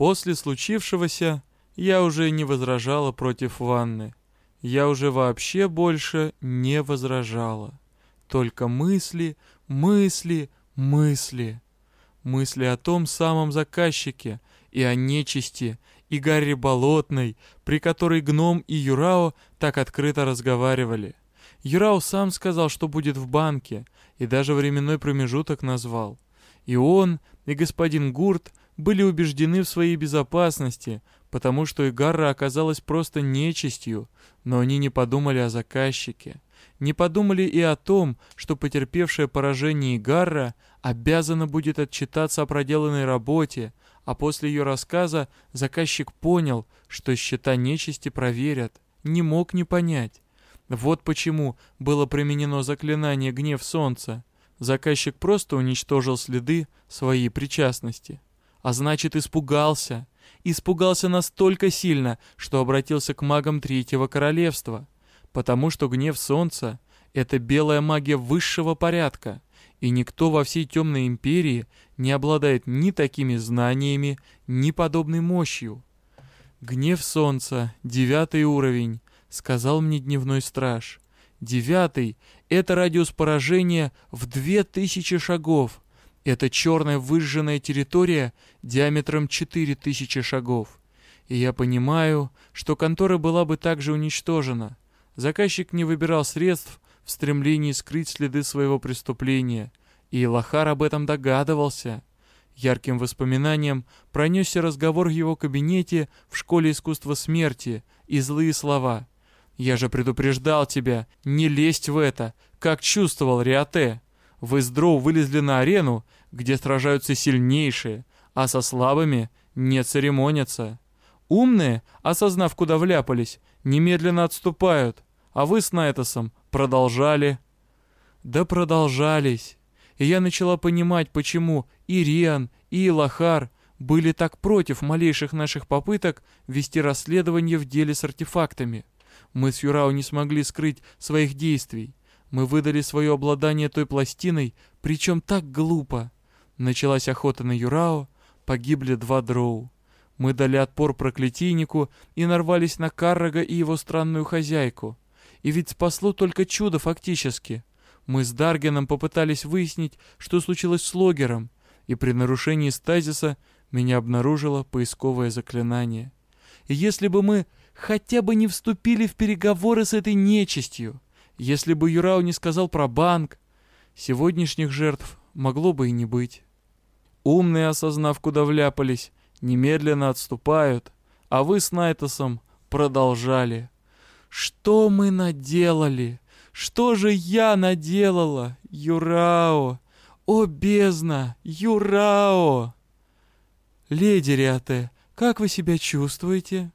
После случившегося я уже не возражала против ванны. Я уже вообще больше не возражала. Только мысли, мысли, мысли. Мысли о том самом заказчике и о нечисти, и Гарри Болотной, при которой Гном и Юрао так открыто разговаривали. Юрао сам сказал, что будет в банке, и даже временной промежуток назвал. И он, и господин Гурт были убеждены в своей безопасности, потому что Игарра оказалась просто нечистью, но они не подумали о заказчике. Не подумали и о том, что потерпевшее поражение Игарра обязана будет отчитаться о проделанной работе, а после ее рассказа заказчик понял, что счета нечисти проверят. Не мог не понять. Вот почему было применено заклинание «Гнев солнца». Заказчик просто уничтожил следы своей причастности. А значит, испугался. Испугался настолько сильно, что обратился к магам Третьего Королевства. Потому что гнев солнца — это белая магия высшего порядка, и никто во всей Темной Империи не обладает ни такими знаниями, ни подобной мощью. «Гнев солнца, девятый уровень», — сказал мне дневной страж. «Девятый — это радиус поражения в две тысячи шагов, это черная выжженная территория диаметром 4000 шагов. И я понимаю, что контора была бы также уничтожена. Заказчик не выбирал средств в стремлении скрыть следы своего преступления. И Лохар об этом догадывался. Ярким воспоминанием пронесся разговор в его кабинете в школе искусства смерти и злые слова. «Я же предупреждал тебя, не лезть в это, как чувствовал Риате». Вы с Дроу вылезли на арену, где сражаются сильнейшие, а со слабыми не церемонятся. Умные, осознав, куда вляпались, немедленно отступают, а вы с Найтосом продолжали. Да продолжались. И я начала понимать, почему и Риан, и Илахар были так против малейших наших попыток вести расследование в деле с артефактами. Мы с Юрау не смогли скрыть своих действий. Мы выдали свое обладание той пластиной, причем так глупо. Началась охота на Юрао, погибли два дроу. Мы дали отпор проклятийнику и нарвались на Каррага и его странную хозяйку. И ведь спасло только чудо фактически. Мы с Даргеном попытались выяснить, что случилось с Логером, и при нарушении стазиса меня обнаружило поисковое заклинание. И если бы мы хотя бы не вступили в переговоры с этой нечистью, если бы Юрау не сказал про банк, сегодняшних жертв могло бы и не быть. Умные, осознав, куда вляпались, немедленно отступают, а вы с Найтосом продолжали. Что мы наделали? Что же я наделала, Юрао? О, бездна, Юрао! Леди Риате, как вы себя чувствуете?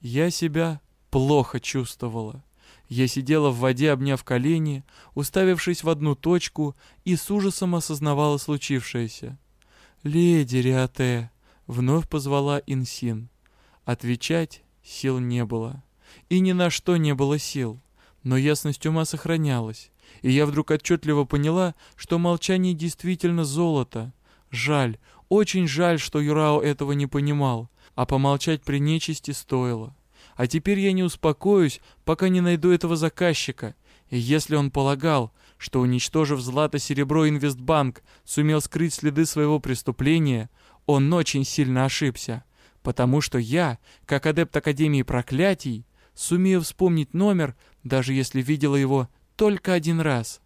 Я себя плохо чувствовала. Я сидела в воде, обняв колени, уставившись в одну точку, и с ужасом осознавала случившееся. «Леди Риате!» — вновь позвала Инсин. Отвечать сил не было. И ни на что не было сил. Но ясность ума сохранялась. И я вдруг отчетливо поняла, что молчание действительно золото. Жаль, очень жаль, что Юрао этого не понимал, а помолчать при нечисти стоило. А теперь я не успокоюсь, пока не найду этого заказчика. И если он полагал, что, уничтожив злато-серебро Инвестбанк, сумел скрыть следы своего преступления, он очень сильно ошибся. Потому что я, как адепт Академии Проклятий, сумею вспомнить номер, даже если видела его только один раз.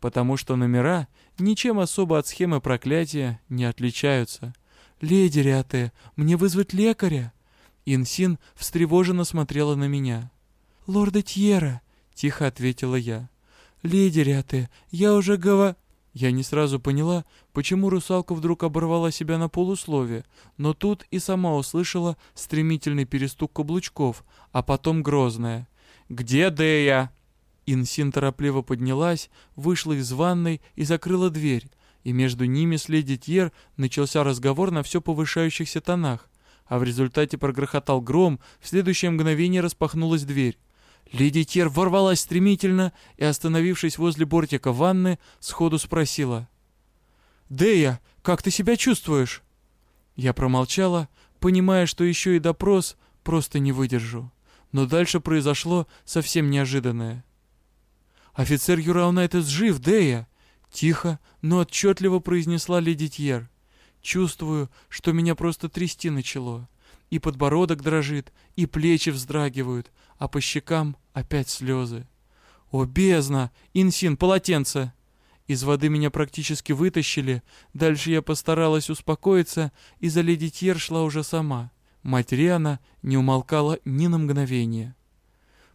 Потому что номера ничем особо от схемы проклятия не отличаются. «Леди Риате, мне вызвать лекаря?» Инсин встревоженно смотрела на меня. «Лорда Тьера!» — тихо ответила я. «Леди Ряте, я уже гова...» Я не сразу поняла, почему русалка вдруг оборвала себя на полусловие, но тут и сама услышала стремительный перестук каблучков, а потом грозное. «Где Дея?» Инсин торопливо поднялась, вышла из ванной и закрыла дверь, и между ними с леди Тьер начался разговор на все повышающихся тонах а в результате прогрохотал гром, в следующее мгновение распахнулась дверь. Леди Тер ворвалась стремительно и, остановившись возле бортика ванны, сходу спросила. «Дея, как ты себя чувствуешь?» Я промолчала, понимая, что еще и допрос просто не выдержу. Но дальше произошло совсем неожиданное. «Офицер Юраунайтес жив, Дея!» Тихо, но отчетливо произнесла леди Тьер. Чувствую, что меня просто трясти начало. И подбородок дрожит, и плечи вздрагивают, а по щекам опять слезы. «О, бездна! Инсин, полотенце!» Из воды меня практически вытащили. Дальше я постаралась успокоиться, и за леди Тьер шла уже сама. Мать Риана не умолкала ни на мгновение.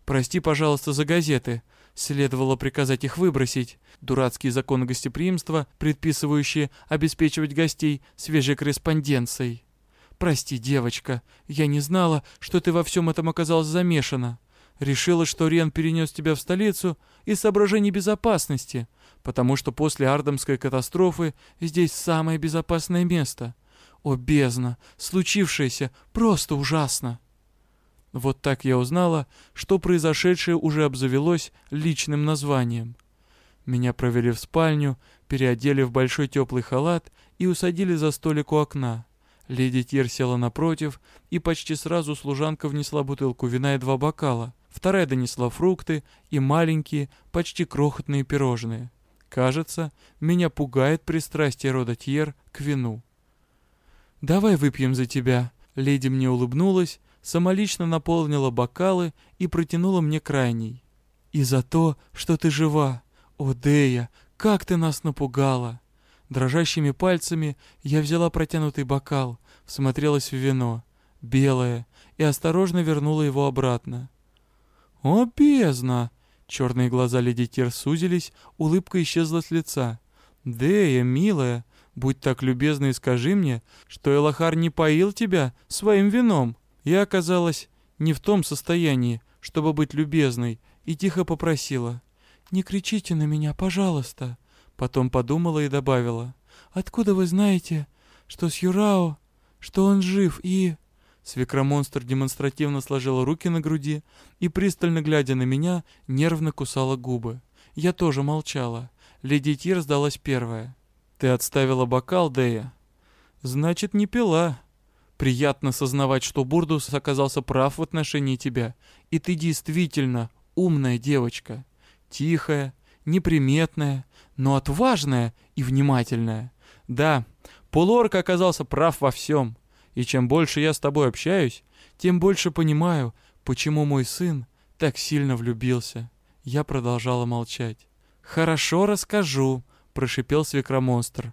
«Прости, пожалуйста, за газеты», Следовало приказать их выбросить. Дурацкие законы гостеприимства, предписывающие обеспечивать гостей свежей корреспонденцией. «Прости, девочка, я не знала, что ты во всем этом оказалась замешана. Решила, что Рен перенес тебя в столицу из соображений безопасности, потому что после Ардамской катастрофы здесь самое безопасное место. О, бездна, случившееся просто ужасно!» Вот так я узнала, что произошедшее уже обзавелось личным названием. Меня провели в спальню, переодели в большой теплый халат и усадили за столик у окна. Леди Тир села напротив, и почти сразу служанка внесла бутылку вина и два бокала. Вторая донесла фрукты и маленькие, почти крохотные пирожные. Кажется, меня пугает пристрастие рода Тьер к вину. «Давай выпьем за тебя», — леди мне улыбнулась, самолично наполнила бокалы и протянула мне крайний. «И за то, что ты жива! О, Дея, как ты нас напугала!» Дрожащими пальцами я взяла протянутый бокал, всмотрелась в вино, белое, и осторожно вернула его обратно. «О, бездна!» Черные глаза леди Тир сузились, улыбка исчезла с лица. «Дея, милая, будь так любезна и скажи мне, что Элахар не поил тебя своим вином!» Я оказалась не в том состоянии, чтобы быть любезной, и тихо попросила. «Не кричите на меня, пожалуйста!» Потом подумала и добавила. «Откуда вы знаете, что с Юрао, что он жив и...» Свекромонстр демонстративно сложила руки на груди и, пристально глядя на меня, нервно кусала губы. Я тоже молчала. Леди Тир сдалась первая. «Ты отставила бокал, Дея?» «Значит, не пила», Приятно сознавать, что Бурдус оказался прав в отношении тебя, и ты действительно умная девочка. Тихая, неприметная, но отважная и внимательная. Да, полуорк оказался прав во всем. И чем больше я с тобой общаюсь, тем больше понимаю, почему мой сын так сильно влюбился. Я продолжала молчать. «Хорошо расскажу», — прошипел свекромонстр.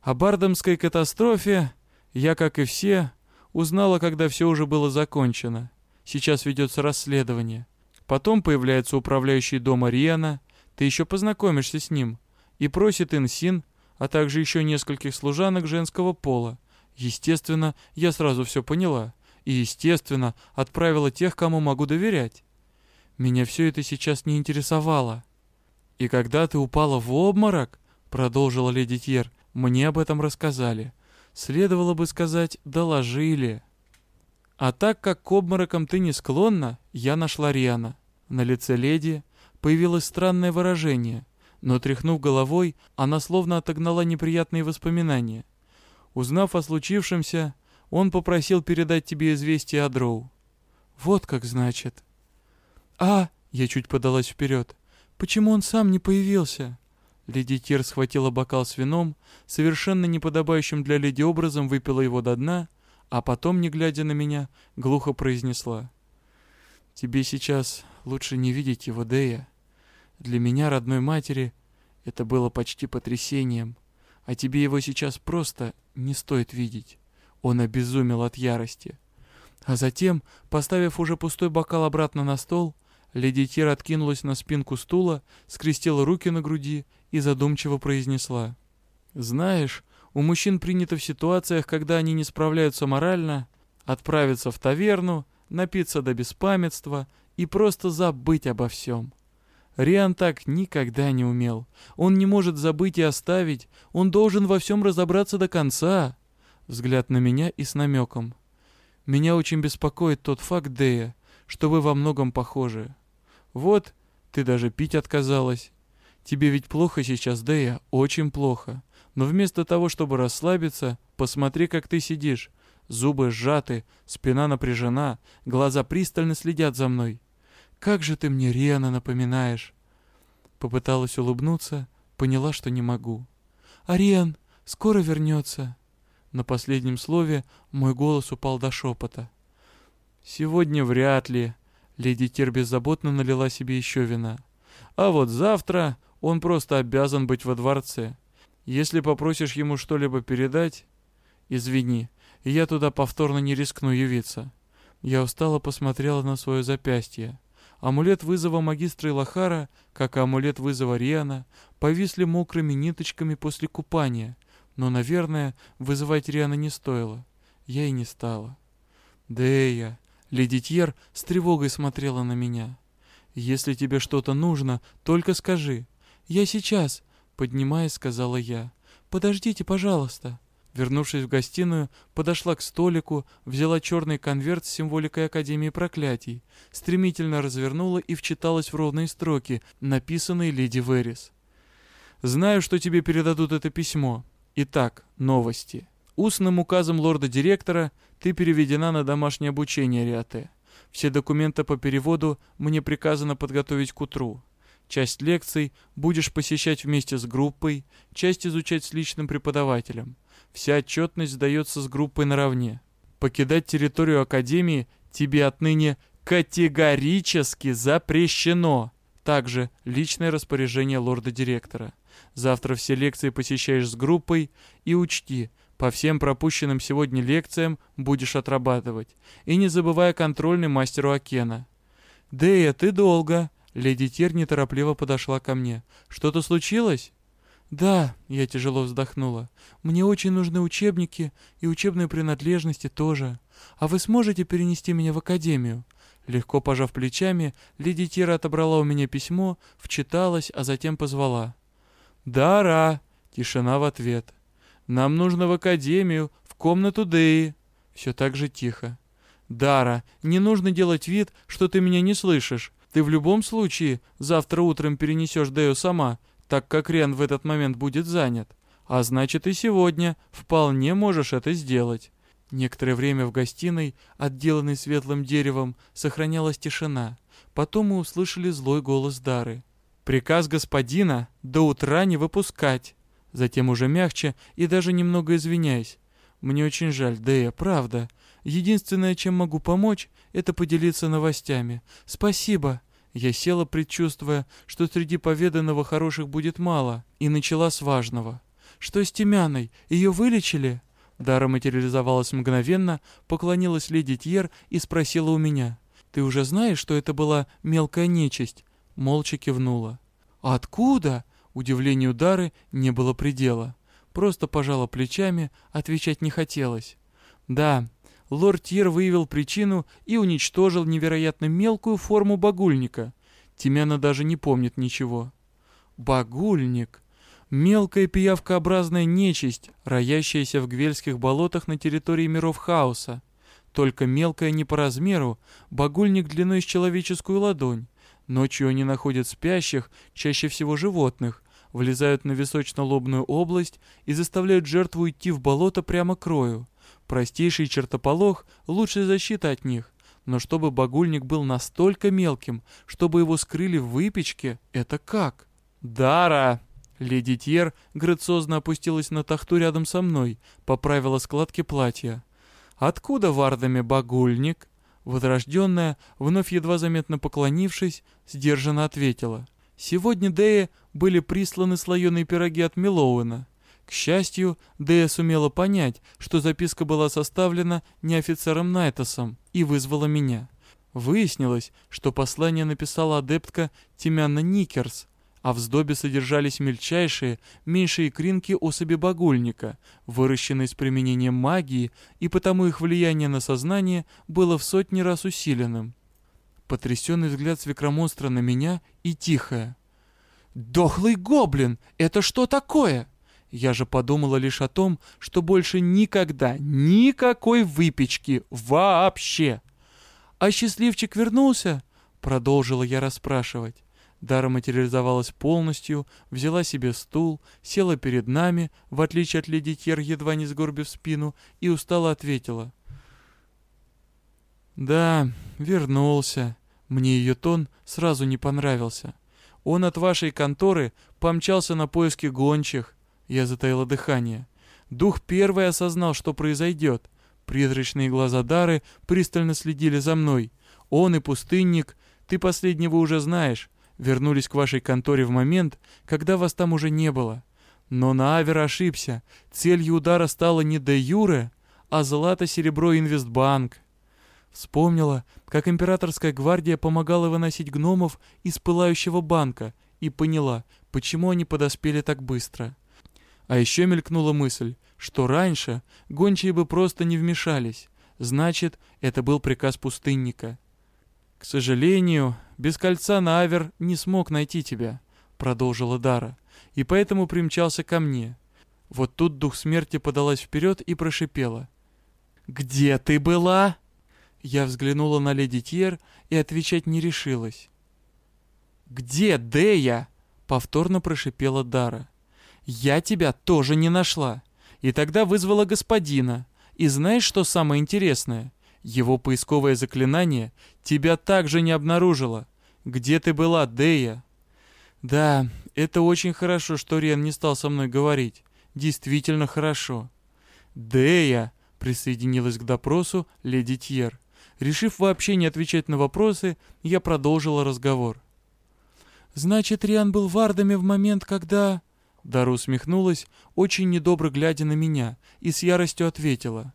«О бардамской катастрофе я, как и все, узнала, когда все уже было закончено. Сейчас ведется расследование. Потом появляется управляющий дома Риана, ты еще познакомишься с ним, и просит Инсин, а также еще нескольких служанок женского пола. Естественно, я сразу все поняла. И, естественно, отправила тех, кому могу доверять. Меня все это сейчас не интересовало. И когда ты упала в обморок, продолжила леди Тьер, мне об этом рассказали. Следовало бы сказать «доложили». А так как к обморокам ты не склонна, я нашла Риана. На лице леди появилось странное выражение, но, тряхнув головой, она словно отогнала неприятные воспоминания. Узнав о случившемся, он попросил передать тебе известие о Дроу. Вот как значит. А, я чуть подалась вперед. Почему он сам не появился? Леди Тир схватила бокал с вином, совершенно неподобающим для леди образом выпила его до дна, а потом, не глядя на меня, глухо произнесла. «Тебе сейчас лучше не видеть его, Дея. Для меня, родной матери, это было почти потрясением, а тебе его сейчас просто не стоит видеть. Он обезумел от ярости». А затем, поставив уже пустой бокал обратно на стол, леди Тир откинулась на спинку стула, скрестила руки на груди и задумчиво произнесла. «Знаешь, у мужчин принято в ситуациях, когда они не справляются морально, отправиться в таверну, напиться до беспамятства и просто забыть обо всем. Риан так никогда не умел. Он не может забыть и оставить, он должен во всем разобраться до конца». Взгляд на меня и с намеком. «Меня очень беспокоит тот факт, Дея, что вы во многом похожи. Вот, ты даже пить отказалась, Тебе ведь плохо сейчас, Дэя, очень плохо. Но вместо того, чтобы расслабиться, посмотри, как ты сидишь. Зубы сжаты, спина напряжена, глаза пристально следят за мной. Как же ты мне Риана напоминаешь. Попыталась улыбнуться, поняла, что не могу. «Ариан, скоро вернется». На последнем слове мой голос упал до шепота. «Сегодня вряд ли». Леди Тир беззаботно налила себе еще вина. «А вот завтра он просто обязан быть во дворце. Если попросишь ему что-либо передать, извини, я туда повторно не рискну явиться». Я устало посмотрела на свое запястье. Амулет вызова магистра Илахара, как и амулет вызова Риана, повисли мокрыми ниточками после купания, но, наверное, вызывать Риана не стоило. Я и не стала. «Дея!» Леди Тьер с тревогой смотрела на меня. «Если тебе что-то нужно, только скажи». «Я сейчас», — поднимаясь, сказала я. «Подождите, пожалуйста». Вернувшись в гостиную, подошла к столику, взяла черный конверт с символикой Академии проклятий, стремительно развернула и вчиталась в ровные строки, написанные леди Верис. «Знаю, что тебе передадут это письмо. Итак, новости. Устным указом лорда-директора ты переведена на домашнее обучение, Риате. Все документы по переводу мне приказано подготовить к утру. Часть лекций будешь посещать вместе с группой, часть изучать с личным преподавателем. Вся отчетность сдается с группой наравне. Покидать территорию Академии тебе отныне категорически запрещено. Также личное распоряжение лорда-директора. Завтра все лекции посещаешь с группой и учти, по всем пропущенным сегодня лекциям будешь отрабатывать. И не забывай контрольный мастеру Акена. «Дея, ты долго!» Леди Тир неторопливо подошла ко мне. «Что-то случилось?» «Да», — я тяжело вздохнула. «Мне очень нужны учебники и учебные принадлежности тоже. А вы сможете перенести меня в академию?» Легко пожав плечами, леди Тира отобрала у меня письмо, вчиталась, а затем позвала. «Дара!» — тишина в ответ. «Нам нужно в академию, в комнату Деи!» Все так же тихо. «Дара, не нужно делать вид, что ты меня не слышишь. Ты в любом случае завтра утром перенесешь Дею сама, так как Рен в этот момент будет занят. А значит и сегодня вполне можешь это сделать». Некоторое время в гостиной, отделанной светлым деревом, сохранялась тишина. Потом мы услышали злой голос Дары. «Приказ господина до утра не выпускать!» Затем уже мягче и даже немного извиняясь. «Мне очень жаль, Дэя, правда. Единственное, чем могу помочь, это поделиться новостями. Спасибо!» Я села, предчувствуя, что среди поведанного хороших будет мало, и начала с важного. «Что с Тимяной? Ее вылечили?» Дара материализовалась мгновенно, поклонилась леди Тьер и спросила у меня. «Ты уже знаешь, что это была мелкая нечисть?» Молча кивнула. «Откуда?» Удивлению Дары не было предела. Просто пожала плечами, отвечать не хотелось. «Да, лорд Тьер выявил причину и уничтожил невероятно мелкую форму багульника. Тимяна даже не помнит ничего». «Багульник!» Мелкая пиявкообразная нечисть, роящаяся в гвельских болотах на территории миров хаоса. Только мелкая не по размеру, багульник длиной с человеческую ладонь. Ночью они находят спящих, чаще всего животных, влезают на височно-лобную область и заставляют жертву идти в болото прямо к крою. Простейший чертополох — лучшая защита от них. Но чтобы багульник был настолько мелким, чтобы его скрыли в выпечке, это как? «Дара!» Леди Тьер грациозно опустилась на тахту рядом со мной, поправила складки платья. «Откуда в Ардаме багульник?» Возрожденная, вновь едва заметно поклонившись, сдержанно ответила. «Сегодня Дея были присланы слоеные пироги от Милоуэна. К счастью, Дея сумела понять, что записка была составлена не офицером Найтосом и вызвала меня. Выяснилось, что послание написала адептка Тимяна Никерс, а в сдобе содержались мельчайшие, меньшие кринки особи багульника, выращенные с применением магии, и потому их влияние на сознание было в сотни раз усиленным. Потрясенный взгляд свекромонстра на меня и тихое. «Дохлый гоблин! Это что такое?» Я же подумала лишь о том, что больше никогда, никакой выпечки вообще. «А счастливчик вернулся?» Продолжила я расспрашивать. Дара материализовалась полностью, взяла себе стул, села перед нами, в отличие от леди Тьер, едва не сгорбив спину, и устало ответила. «Да, вернулся». Мне ее тон сразу не понравился. «Он от вашей конторы помчался на поиски гончих». Я затаила дыхание. Дух первый осознал, что произойдет. Призрачные глаза Дары пристально следили за мной. Он и пустынник, ты последнего уже знаешь, вернулись к вашей конторе в момент, когда вас там уже не было. Но Наавер ошибся. Целью удара стала не де Юре, а злато-серебро Инвестбанк. Вспомнила, как императорская гвардия помогала выносить гномов из пылающего банка, и поняла, почему они подоспели так быстро. А еще мелькнула мысль, что раньше гончие бы просто не вмешались. Значит, это был приказ пустынника. «К сожалению, без кольца Навер не смог найти тебя», — продолжила Дара, «и поэтому примчался ко мне». Вот тут дух смерти подалась вперед и прошипела. «Где ты была?» Я взглянула на леди Тьер и отвечать не решилась. «Где Дея?» — повторно прошипела Дара. «Я тебя тоже не нашла. И тогда вызвала господина. И знаешь, что самое интересное? Его поисковое заклинание тебя также не обнаружило. Где ты была, Дея?» «Да, это очень хорошо, что Рен не стал со мной говорить. Действительно хорошо». «Дея!» — присоединилась к допросу леди Тьер. Решив вообще не отвечать на вопросы, я продолжила разговор. «Значит, Риан был вардами в момент, когда...» Дара усмехнулась, очень недобро глядя на меня, и с яростью ответила.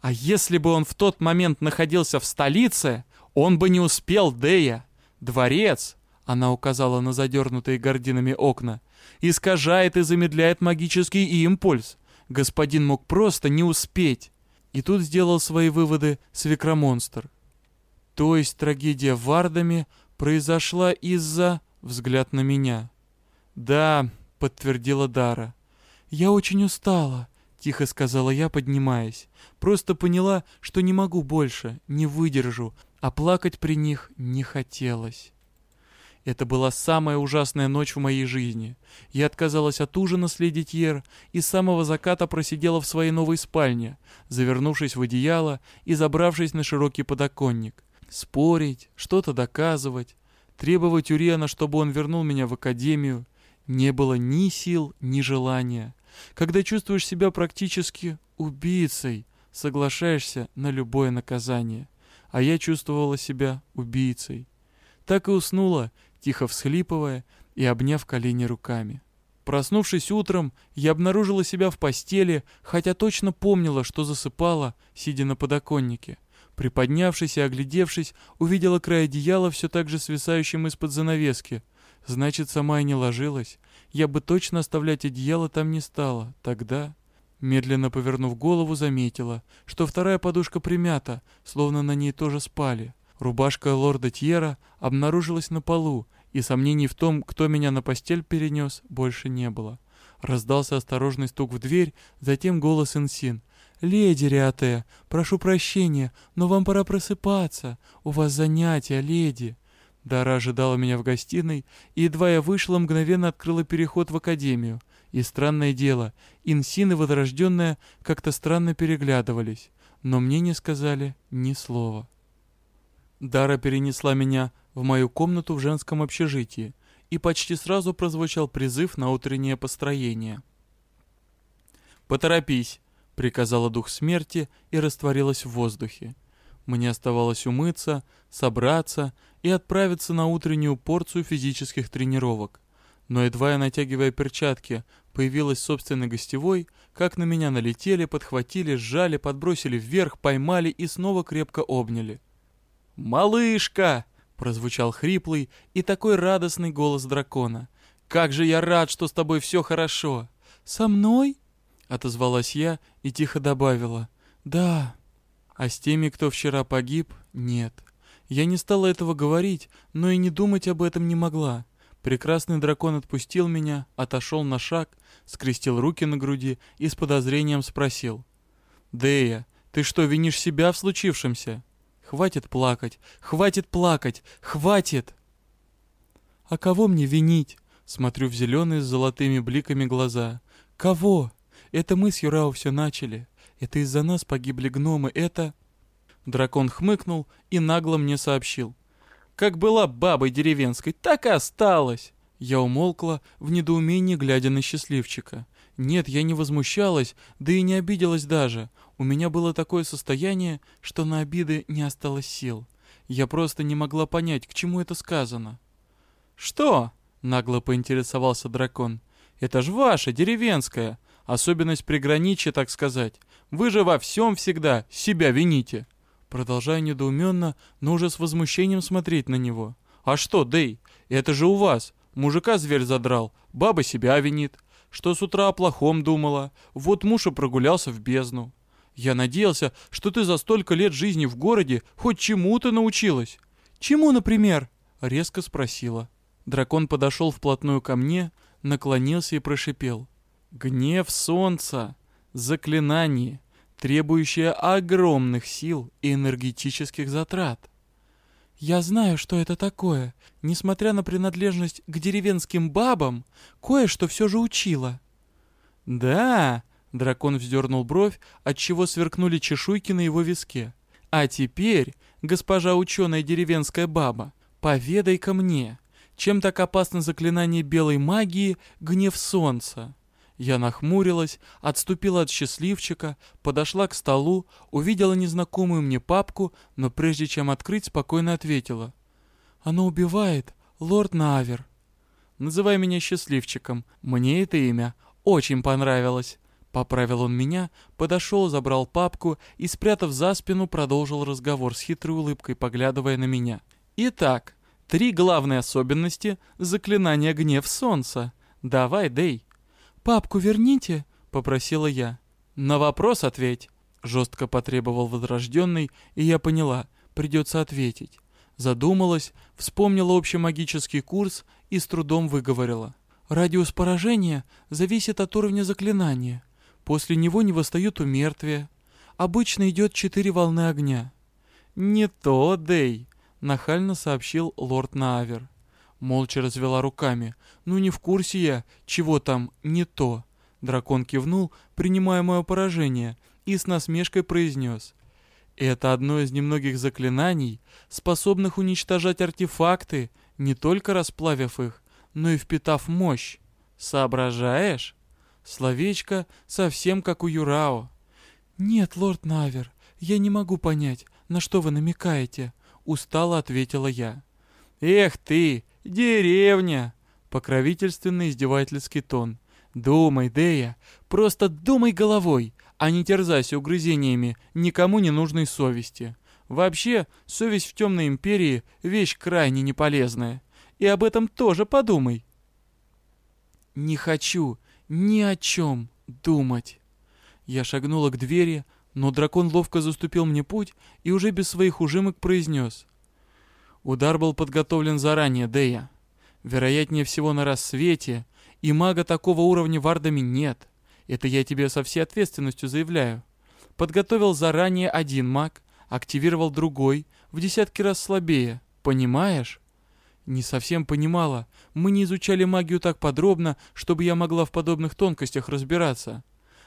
«А если бы он в тот момент находился в столице, он бы не успел, Дея! Дворец!» Она указала на задернутые гординами окна. «Искажает и замедляет магический импульс. Господин мог просто не успеть. И тут сделал свои выводы свекромонстр. То есть трагедия Вардами произошла из-за... Взгляд на меня. «Да», — подтвердила Дара. «Я очень устала», — тихо сказала я, поднимаясь. «Просто поняла, что не могу больше, не выдержу, а плакать при них не хотелось». Это была самая ужасная ночь в моей жизни. Я отказалась от ужина с леди Тьер и с самого заката просидела в своей новой спальне, завернувшись в одеяло и забравшись на широкий подоконник. Спорить, что-то доказывать, требовать у Риана, чтобы он вернул меня в академию, не было ни сил, ни желания. Когда чувствуешь себя практически убийцей, соглашаешься на любое наказание. А я чувствовала себя убийцей. Так и уснула, тихо всхлипывая и обняв колени руками. Проснувшись утром, я обнаружила себя в постели, хотя точно помнила, что засыпала, сидя на подоконнике. Приподнявшись и оглядевшись, увидела край одеяла все так же свисающим из-под занавески. Значит, сама и не ложилась. Я бы точно оставлять одеяло там не стала. Тогда, медленно повернув голову, заметила, что вторая подушка примята, словно на ней тоже спали. Рубашка лорда Тьера обнаружилась на полу, и сомнений в том, кто меня на постель перенес, больше не было. Раздался осторожный стук в дверь, затем голос Инсин. «Леди Риате, прошу прощения, но вам пора просыпаться. У вас занятия, леди». Дара ожидала меня в гостиной, и едва я вышла, мгновенно открыла переход в академию. И странное дело, Инсин и Возрожденная как-то странно переглядывались, но мне не сказали ни слова. Дара перенесла меня в мою комнату в женском общежитии, и почти сразу прозвучал призыв на утреннее построение. «Поторопись!» — приказала дух смерти и растворилась в воздухе. Мне оставалось умыться, собраться и отправиться на утреннюю порцию физических тренировок. Но едва я, натягивая перчатки, появилась собственной гостевой, как на меня налетели, подхватили, сжали, подбросили вверх, поймали и снова крепко обняли. «Малышка!» — прозвучал хриплый и такой радостный голос дракона. «Как же я рад, что с тобой все хорошо!» «Со мной?» — отозвалась я и тихо добавила. «Да». А с теми, кто вчера погиб, нет. Я не стала этого говорить, но и не думать об этом не могла. Прекрасный дракон отпустил меня, отошел на шаг, скрестил руки на груди и с подозрением спросил. «Дея, ты что, винишь себя в случившемся?» Хватит плакать, хватит плакать, хватит!» А кого мне винить? Смотрю в зеленые с золотыми бликами глаза. Кого? Это мы с Юрао все начали. Это из-за нас погибли гномы. Это... Дракон хмыкнул и нагло мне сообщил. Как была бабой деревенской, так и осталась. Я умолкла, в недоумении глядя на счастливчика. Нет, я не возмущалась, да и не обиделась даже. У меня было такое состояние, что на обиды не осталось сил. Я просто не могла понять, к чему это сказано. «Что?» — нагло поинтересовался дракон. «Это ж ваша, деревенская. Особенность приграничья, так сказать. Вы же во всем всегда себя вините». Продолжаю недоуменно, но уже с возмущением смотреть на него. «А что, Дэй, это же у вас. Мужика зверь задрал, баба себя винит. Что с утра о плохом думала. Вот муж и прогулялся в бездну. Я надеялся, что ты за столько лет жизни в городе хоть чему-то научилась. Чему, например? Резко спросила. Дракон подошел вплотную ко мне, наклонился и прошипел. Гнев солнца. Заклинание, требующее огромных сил и энергетических затрат. Я знаю, что это такое. Несмотря на принадлежность к деревенским бабам, кое-что все же учила. Да, Дракон вздернул бровь, отчего сверкнули чешуйки на его виске. «А теперь, госпожа ученая деревенская баба, поведай-ка мне, чем так опасно заклинание белой магии «Гнев солнца»?» Я нахмурилась, отступила от счастливчика, подошла к столу, увидела незнакомую мне папку, но прежде чем открыть, спокойно ответила. «Оно убивает, лорд Навер». «Называй меня счастливчиком, мне это имя очень понравилось». Поправил он меня, подошел, забрал папку и, спрятав за спину, продолжил разговор с хитрой улыбкой, поглядывая на меня. Итак, три главные особенности заклинания гнев солнца. Давай, Дэй. Папку верните, попросила я. На вопрос ответь. Жестко потребовал возрожденный, и я поняла, придется ответить. Задумалась, вспомнила общий магический курс и с трудом выговорила. Радиус поражения зависит от уровня заклинания. После него не восстают у мертвия. Обычно идет четыре волны огня. «Не то, Дэй», — нахально сообщил лорд Наавер. Молча развела руками. «Ну не в курсе я, чего там не то». Дракон кивнул, принимая мое поражение, и с насмешкой произнес. «Это одно из немногих заклинаний, способных уничтожать артефакты, не только расплавив их, но и впитав мощь. Соображаешь?» Словечко совсем как у Юрао. «Нет, лорд Навер, я не могу понять, на что вы намекаете», — устало ответила я. «Эх ты, деревня!» — покровительственный издевательский тон. «Думай, Дея, просто думай головой, а не терзайся угрызениями никому не нужной совести. Вообще, совесть в темной империи — вещь крайне неполезная. И об этом тоже подумай». «Не хочу, ни о чем думать. Я шагнула к двери, но дракон ловко заступил мне путь и уже без своих ужимок произнес. Удар был подготовлен заранее, Дея. Вероятнее всего на рассвете, и мага такого уровня в Ардаме нет. Это я тебе со всей ответственностью заявляю. Подготовил заранее один маг, активировал другой, в десятки раз слабее. Понимаешь? Не совсем понимала. Мы не изучали магию так подробно, чтобы я могла в подобных тонкостях разбираться.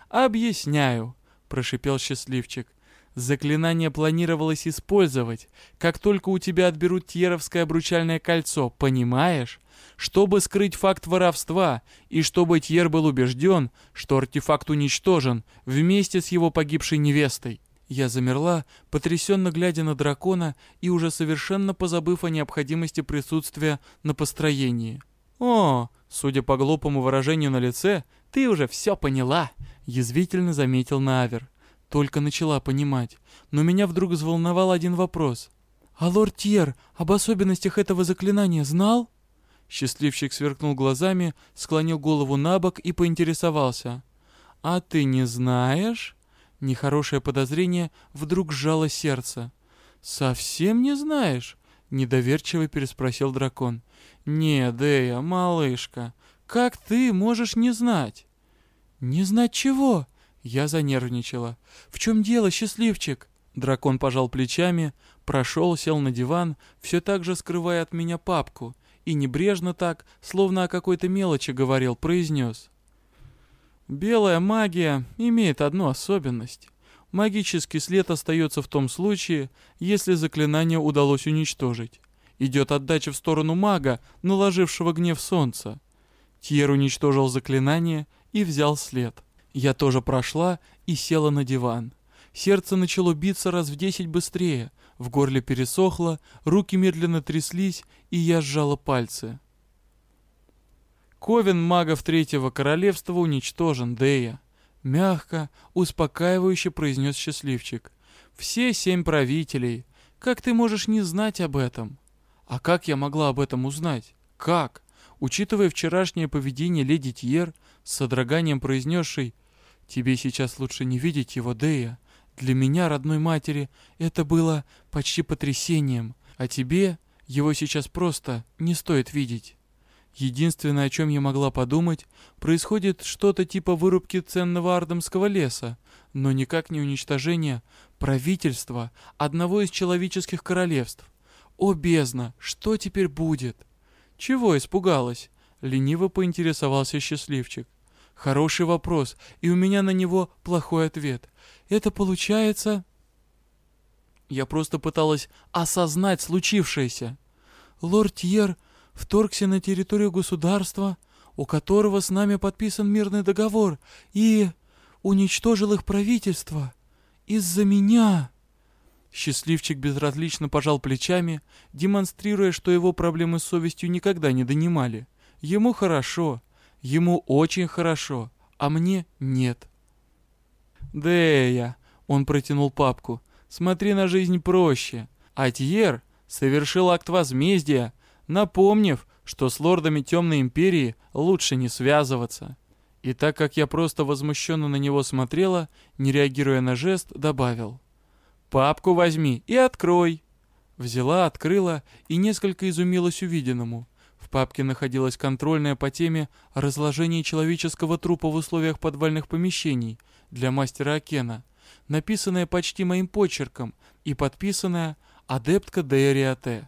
«Объясняю», — прошипел счастливчик. «Заклинание планировалось использовать, как только у тебя отберут Тьеровское обручальное кольцо, понимаешь? Чтобы скрыть факт воровства, и чтобы Тьер был убежден, что артефакт уничтожен вместе с его погибшей невестой. Я замерла, потрясенно глядя на дракона и уже совершенно позабыв о необходимости присутствия на построении. «О, судя по глупому выражению на лице, ты уже все поняла», — язвительно заметил Навер. Только начала понимать, но меня вдруг взволновал один вопрос. «А лорд Тьер об особенностях этого заклинания знал?» Счастливчик сверкнул глазами, склонил голову на бок и поинтересовался. «А ты не знаешь?» Нехорошее подозрение вдруг сжало сердце. «Совсем не знаешь?» — недоверчиво переспросил дракон. «Не, Дея, малышка, как ты можешь не знать?» «Не знать чего?» Я занервничала. «В чем дело, счастливчик?» Дракон пожал плечами, прошел, сел на диван, все так же скрывая от меня папку, и небрежно так, словно о какой-то мелочи говорил, произнес. «Белая магия имеет одну особенность. Магический след остается в том случае, если заклинание удалось уничтожить. Идет отдача в сторону мага, наложившего гнев солнца. Тьер уничтожил заклинание и взял след. Я тоже прошла и села на диван. Сердце начало биться раз в десять быстрее, в горле пересохло, руки медленно тряслись, и я сжала пальцы. Ковен магов Третьего Королевства уничтожен, Дея. Мягко, успокаивающе произнес счастливчик. Все семь правителей. Как ты можешь не знать об этом? А как я могла об этом узнать? Как? Учитывая вчерашнее поведение леди Тьер, с содроганием произнесшей «Тебе сейчас лучше не видеть его, Дея. Для меня, родной матери, это было почти потрясением, а тебе его сейчас просто не стоит видеть». Единственное, о чем я могла подумать, происходит что-то типа вырубки ценного ардамского леса, но никак не уничтожение правительства одного из человеческих королевств. О, бездна, что теперь будет? Чего испугалась? Лениво поинтересовался счастливчик. Хороший вопрос, и у меня на него плохой ответ. Это получается... Я просто пыталась осознать случившееся. Лорд Тьер вторгся на территорию государства, у которого с нами подписан мирный договор, и уничтожил их правительство. Из-за меня. Счастливчик безразлично пожал плечами, демонстрируя, что его проблемы с совестью никогда не донимали. Ему хорошо, ему очень хорошо, а мне нет. «Дея», — он протянул папку, — «смотри на жизнь проще. Атьер совершил акт возмездия, напомнив, что с лордами Темной Империи лучше не связываться. И так как я просто возмущенно на него смотрела, не реагируя на жест, добавил. «Папку возьми и открой». Взяла, открыла и несколько изумилась увиденному. Папке находилась контрольная по теме разложения человеческого трупа в условиях подвальных помещений для мастера Акена, написанная почти моим почерком и подписанная «Адептка Дейриате».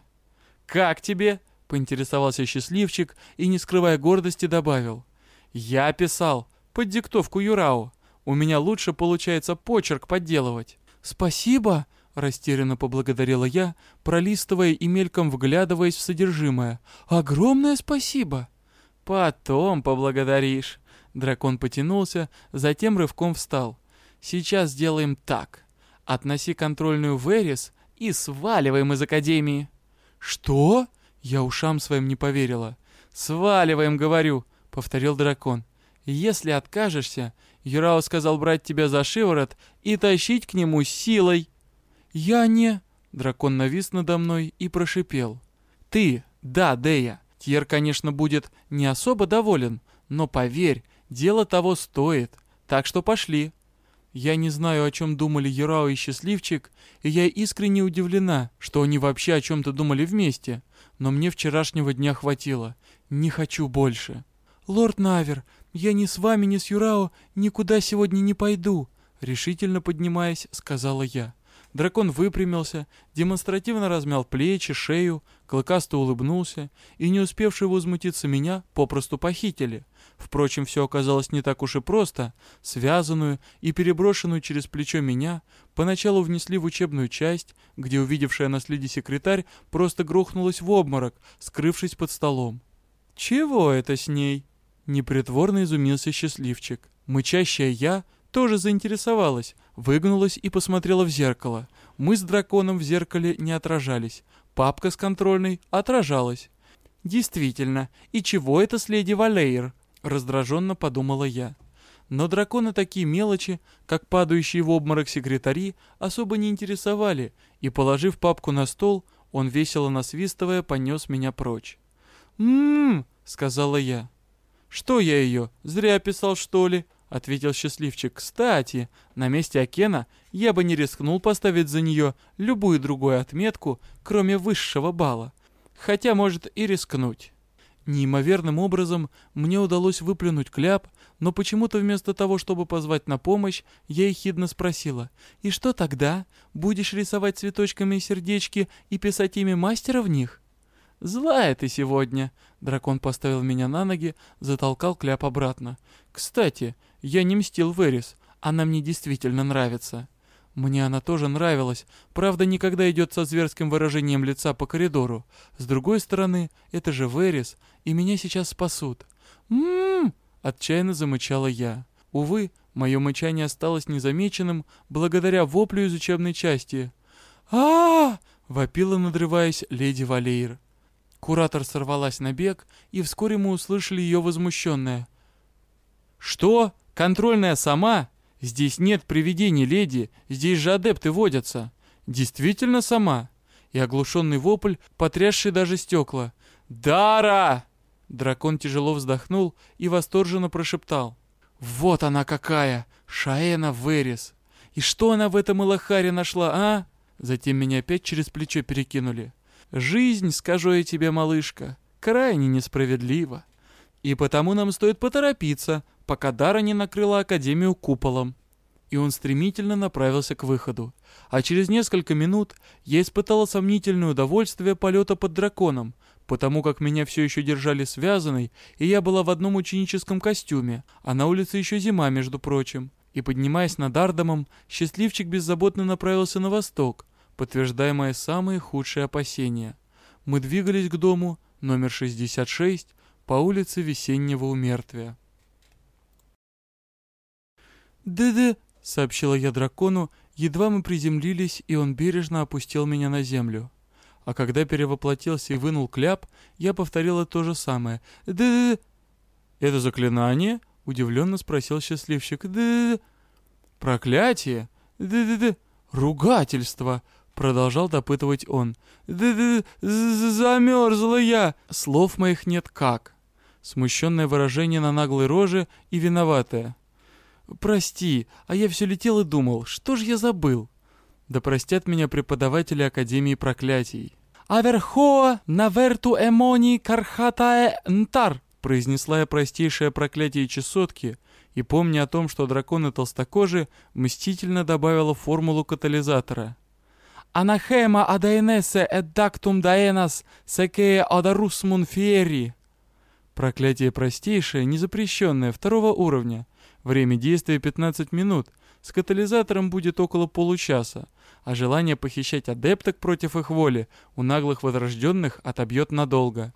«Как тебе?» — поинтересовался счастливчик и, не скрывая гордости, добавил. «Я писал, под диктовку Юрау. У меня лучше получается почерк подделывать». «Спасибо!» — растерянно поблагодарила я, пролистывая и мельком вглядываясь в содержимое. «Огромное спасибо!» «Потом поблагодаришь!» Дракон потянулся, затем рывком встал. «Сейчас сделаем так. Относи контрольную в Эрис и сваливаем из Академии». «Что?» Я ушам своим не поверила. «Сваливаем, говорю», — повторил дракон. «Если откажешься, Юрао сказал брать тебя за шиворот и тащить к нему силой». «Я не...» — дракон навис надо мной и прошипел. «Ты, да, Дея, Тьер, конечно, будет не особо доволен, но поверь, дело того стоит, так что пошли». Я не знаю, о чем думали Ярао и Счастливчик, и я искренне удивлена, что они вообще о чем-то думали вместе. Но мне вчерашнего дня хватило. Не хочу больше. «Лорд Навер, я ни с вами, ни с Юрао никуда сегодня не пойду», решительно поднимаясь, сказала я. Дракон выпрямился, демонстративно размял плечи, шею, клыкасто улыбнулся, и не успевший возмутиться меня попросту похитили. Впрочем, все оказалось не так уж и просто. Связанную и переброшенную через плечо меня поначалу внесли в учебную часть, где увидевшая на следе секретарь просто грохнулась в обморок, скрывшись под столом. «Чего это с ней?» Непритворно изумился счастливчик. Мычащая я тоже заинтересовалась, выгнулась и посмотрела в зеркало. Мы с драконом в зеркале не отражались. Папка с контрольной отражалась. Действительно, и чего это с леди Валейр? Раздраженно подумала я. Но драконы такие мелочи, как падающие в обморок секретари, особо не интересовали, и, положив папку на стол, он весело насвистывая понес меня прочь. «М-м-м», сказала я. «Что я ее, зря писал, что ли?» — ответил счастливчик. «Кстати, на месте Акена я бы не рискнул поставить за нее любую другую отметку, кроме высшего балла. Хотя, может, и рискнуть». Неимоверным образом мне удалось выплюнуть кляп, но почему-то вместо того, чтобы позвать на помощь, я ехидно спросила, «И что тогда? Будешь рисовать цветочками сердечки и писать имя мастера в них?» Злая ты сегодня!» Дракон поставил меня на ноги, затолкал кляп обратно. «Кстати, я не мстил Верис. Она мне действительно нравится». Мне она тоже нравилась, правда, никогда идет со зверским выражением лица по коридору. С другой стороны, это же Верис, и меня сейчас спасут. «М-м-м!» — отчаянно замычала я. Увы, мое мычание осталось незамеченным благодаря воплю из учебной части. а, вопила, надрываясь, леди Валейр. Куратор сорвалась на бег, и вскоре мы услышали ее возмущенное. «Что? Контрольная сама? Здесь нет привидений, леди, здесь же адепты водятся». «Действительно сама?» И оглушенный вопль, потрясший даже стекла. «Дара!» Дракон тяжело вздохнул и восторженно прошептал. «Вот она какая! Шаэна Верис! И что она в этом Илахаре нашла, а?» Затем меня опять через плечо перекинули. Жизнь, скажу я тебе, малышка, крайне несправедлива. И потому нам стоит поторопиться, пока Дара не накрыла Академию куполом. И он стремительно направился к выходу. А через несколько минут я испытала сомнительное удовольствие полета под драконом, потому как меня все еще держали связанной, и я была в одном ученическом костюме, а на улице еще зима, между прочим. И поднимаясь над Ардамом, счастливчик беззаботно направился на восток, подтверждая мои самые худшие опасения. Мы двигались к дому номер 66 по улице Весеннего Умертвия. «Да-да», — сообщила я дракону, едва мы приземлились, и он бережно опустил меня на землю. А когда перевоплотился и вынул кляп, я повторила то же самое. «Да-да-да». «Это заклинание?» — удивленно спросил счастливчик. «Да-да-да». «Проклятие?» «Да-да-да». «Ругательство!» Продолжал допытывать он. «Да-да, замерзла я!» Слов моих нет как. Смущенное выражение на наглой роже и виноватое. «Прости, а я все летел и думал, что же я забыл?» Да простят меня преподаватели Академии проклятий. «Аверхоа наверту эмони кархатае нтар», произнесла я простейшее проклятие чесотки, и, помня о том, что драконы толстокожи, мстительно добавила формулу катализатора. Анахема адаенесе эддактум даенас секея адарусмун фиери. Проклятие простейшее, незапрещенное, второго уровня. Время действия 15 минут. С катализатором будет около получаса. А желание похищать адепток против их воли у наглых возрожденных отобьет надолго.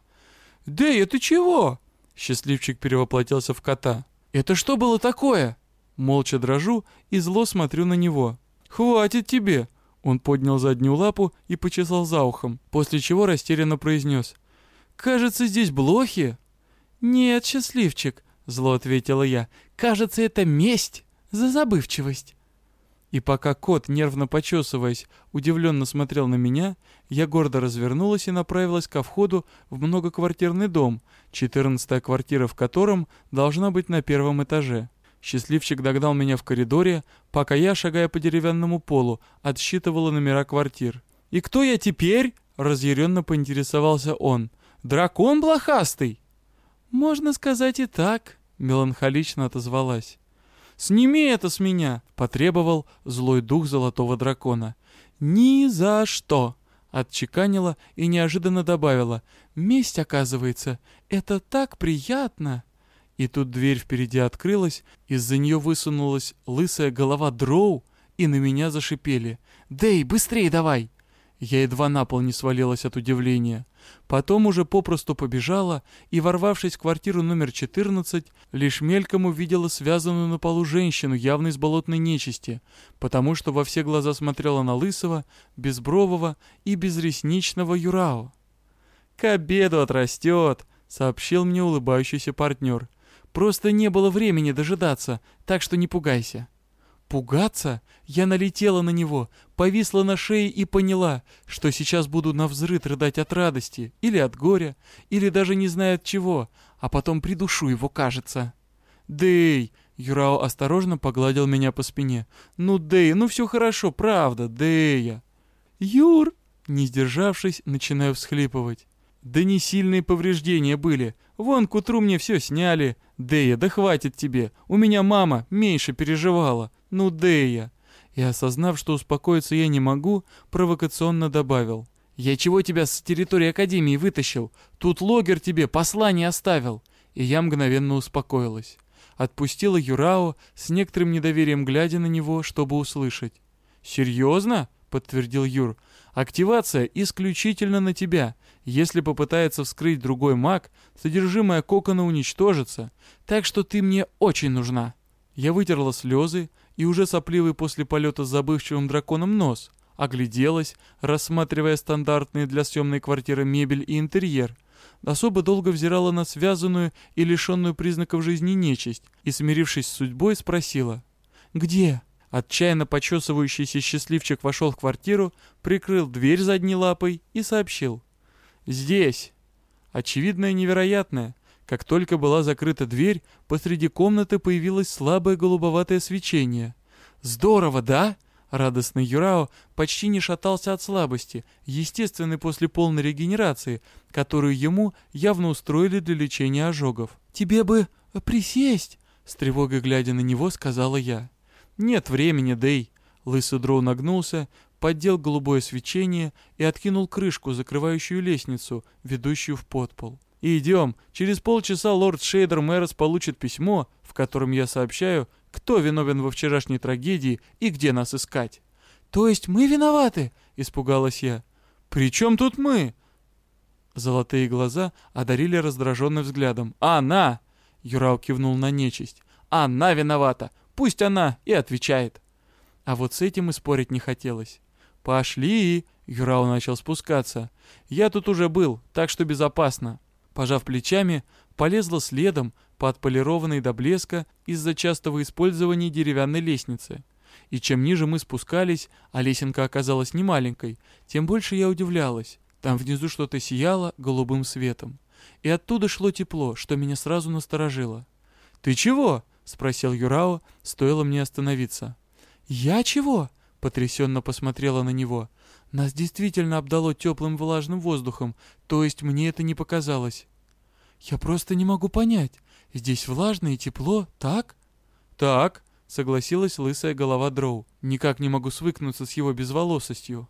«Дэй, это чего?» Счастливчик перевоплотился в кота. «Это что было такое?» Молча дрожу и зло смотрю на него. «Хватит тебе!» Он поднял заднюю лапу и почесал за ухом, после чего растерянно произнес. «Кажется, здесь блохи?» «Нет, счастливчик», — зло ответила я. «Кажется, это месть за забывчивость». И пока кот, нервно почесываясь, удивленно смотрел на меня, я гордо развернулась и направилась ко входу в многоквартирный дом, четырнадцатая квартира в котором должна быть на первом этаже. Счастливчик догнал меня в коридоре, пока я, шагая по деревянному полу, отсчитывала номера квартир. «И кто я теперь?» — разъяренно поинтересовался он. «Дракон блохастый?» «Можно сказать и так», — меланхолично отозвалась. «Сними это с меня!» — потребовал злой дух золотого дракона. «Ни за что!» — отчеканила и неожиданно добавила. «Месть, оказывается, это так приятно!» И тут дверь впереди открылась, из-за нее высунулась лысая голова дроу, и на меня зашипели. «Дэй, быстрее давай!» Я едва на пол не свалилась от удивления. Потом уже попросту побежала и, ворвавшись в квартиру номер 14, лишь мельком увидела связанную на полу женщину, явно из болотной нечисти, потому что во все глаза смотрела на лысого, безбрового и безресничного Юрао. «К обеду отрастет», — сообщил мне улыбающийся партнер. Просто не было времени дожидаться, так что не пугайся». Пугаться? Я налетела на него, повисла на шее и поняла, что сейчас буду навзрыд рыдать от радости, или от горя, или даже не знаю от чего, а потом придушу его, кажется. «Дэй!» — Юрао осторожно погладил меня по спине. «Ну, Дэй, ну все хорошо, правда, Дэя!» «Юр!» — не сдержавшись, начинаю всхлипывать. «Да не сильные повреждения были. Вон к утру мне все сняли. Дэя, да хватит тебе. У меня мама меньше переживала. Ну, Дэя. И осознав, что успокоиться я не могу, провокационно добавил. Я чего тебя с территории Академии вытащил? Тут логер тебе послание оставил!» И я мгновенно успокоилась. Отпустила Юрао, с некоторым недоверием глядя на него, чтобы услышать. «Серьезно?» — подтвердил Юр. «Активация исключительно на тебя. Если попытается вскрыть другой маг, содержимое кокона уничтожится. Так что ты мне очень нужна». Я вытерла слезы и уже сопливый после полета с забывчивым драконом нос. Огляделась, рассматривая стандартные для съемной квартиры мебель и интерьер. Особо долго взирала на связанную и лишенную признаков жизни нечисть и, смирившись с судьбой, спросила «Где?». Отчаянно почесывающийся счастливчик вошел в квартиру, прикрыл дверь задней лапой и сообщил. «Здесь!» Очевидное невероятное. Как только была закрыта дверь, посреди комнаты появилось слабое голубоватое свечение. «Здорово, да?» Радостный Юрао почти не шатался от слабости, естественной после полной регенерации, которую ему явно устроили для лечения ожогов. «Тебе бы присесть!» — с тревогой глядя на него, сказала я. «Нет времени, Дэй!» Лысый дроу нагнулся, поддел голубое свечение и откинул крышку, закрывающую лестницу, ведущую в подпол. Идем. Через полчаса лорд Шейдер Мэрос получит письмо, в котором я сообщаю, кто виновен во вчерашней трагедии и где нас искать. «То есть мы виноваты?» — испугалась я. «При чем тут мы?» Золотые глаза одарили раздраженным взглядом. «Она!» — Юрау кивнул на нечисть. «Она виновата! Пусть она и отвечает!» А вот с этим и спорить не хотелось. «Пошли!» — Юрау начал спускаться. «Я тут уже был, так что безопасно». Пожав плечами, полезла следом по отполированной до блеска из-за частого использования деревянной лестницы. И чем ниже мы спускались, а лесенка оказалась немаленькой, тем больше я удивлялась. Там внизу что-то сияло голубым светом. И оттуда шло тепло, что меня сразу насторожило. «Ты чего?» — спросил Юрао, стоило мне остановиться. «Я чего?» — потрясенно посмотрела на него. «Нас действительно обдало теплым влажным воздухом, то есть мне это не показалось». «Я просто не могу понять. Здесь влажно и тепло, так?» «Так», — согласилась лысая голова Дроу. «Никак не могу свыкнуться с его безволосостью».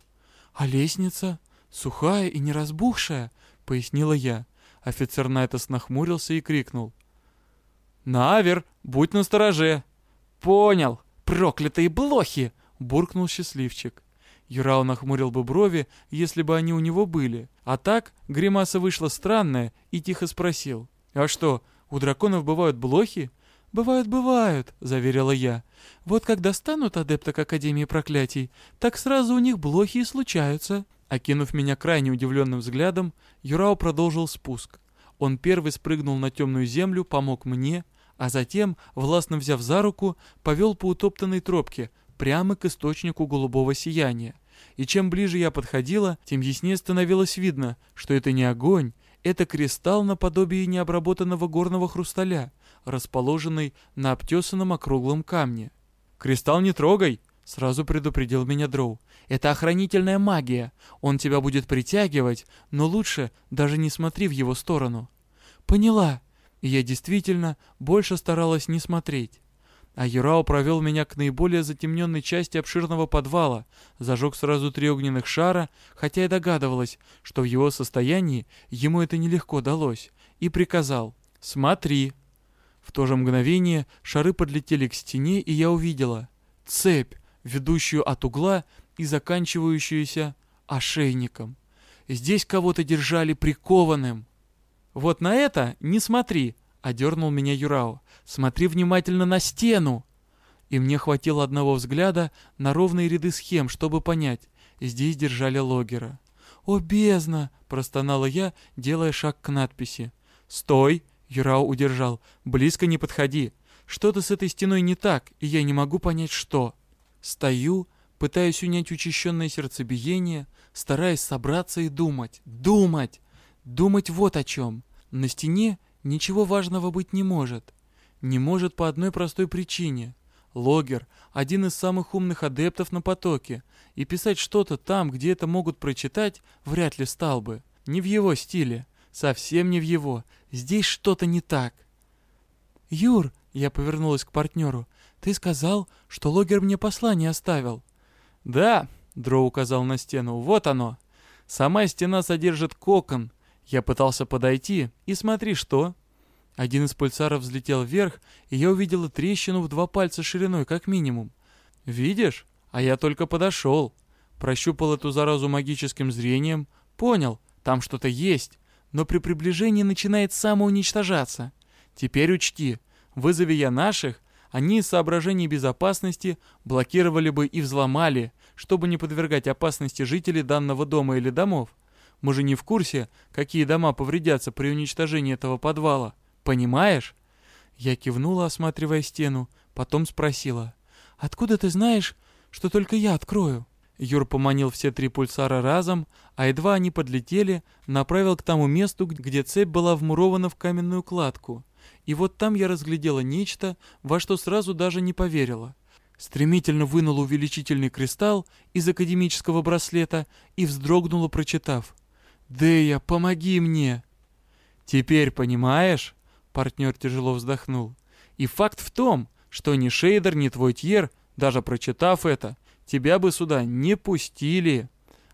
«А лестница? Сухая и не разбухшая?» — пояснила я. Офицер Найтас нахмурился и крикнул. «Навер, будь настороже!» «Понял, проклятые блохи!» — буркнул счастливчик. Юрау нахмурил бы брови, если бы они у него были. А так гримаса вышла странная и тихо спросил. «А что, у драконов бывают блохи?» «Бывают, бывают», — заверила я. «Вот когда станут адепток Академии Проклятий, так сразу у них блохи и случаются». Окинув меня крайне удивленным взглядом, Юрау продолжил спуск. Он первый спрыгнул на темную землю, помог мне, а затем, властно взяв за руку, повел по утоптанной тропке, прямо к источнику голубого сияния и чем ближе я подходила, тем яснее становилось видно, что это не огонь, это кристалл наподобие необработанного горного хрусталя, расположенный на обтесанном округлом камне. «Кристалл не трогай!» — сразу предупредил меня Дроу. «Это охранительная магия. Он тебя будет притягивать, но лучше даже не смотри в его сторону». «Поняла!» И я действительно больше старалась не смотреть. А Юрао провел меня к наиболее затемненной части обширного подвала, зажег сразу три огненных шара, хотя и догадывалась, что в его состоянии ему это нелегко далось, и приказал «Смотри». В то же мгновение шары подлетели к стене, и я увидела цепь, ведущую от угла и заканчивающуюся ошейником. Здесь кого-то держали прикованным. «Вот на это не смотри!» — одернул меня Юрао. Смотри внимательно на стену!» И мне хватило одного взгляда на ровные ряды схем, чтобы понять, здесь держали логера. «О, бездна!» — простонала я, делая шаг к надписи. «Стой!» — Юрау удержал. «Близко не подходи. Что-то с этой стеной не так, и я не могу понять, что». Стою, пытаюсь унять учащенное сердцебиение, стараясь собраться и думать. Думать! Думать вот о чем. На стене ничего важного быть не может. Не может по одной простой причине. Логер – один из самых умных адептов на потоке, и писать что-то там, где это могут прочитать, вряд ли стал бы. Не в его стиле. Совсем не в его. Здесь что-то не так. «Юр», — я повернулась к партнеру, — «ты сказал, что Логер мне послание оставил». «Да», — Дро указал на стену, — «вот оно». Сама стена содержит кокон. Я пытался подойти, и смотри что. Один из пульсаров взлетел вверх, и я увидела трещину в два пальца шириной, как минимум. Видишь? А я только подошел. Прощупал эту заразу магическим зрением. Понял, там что-то есть. Но при приближении начинает самоуничтожаться. Теперь учти, вызови я наших, они из соображений безопасности блокировали бы и взломали, чтобы не подвергать опасности жителей данного дома или домов. Мы же не в курсе, какие дома повредятся при уничтожении этого подвала. Понимаешь?» Я кивнула, осматривая стену, потом спросила. «Откуда ты знаешь, что только я открою?» Юр поманил все три пульсара разом, а едва они подлетели, направил к тому месту, где цепь была вмурована в каменную кладку. И вот там я разглядела нечто, во что сразу даже не поверила. Стремительно вынула увеличительный кристалл из академического браслета и вздрогнула, прочитав. «Дея, помоги мне!» «Теперь понимаешь?» Партнер тяжело вздохнул. «И факт в том, что ни Шейдер, ни твой Тьер, даже прочитав это, тебя бы сюда не пустили!»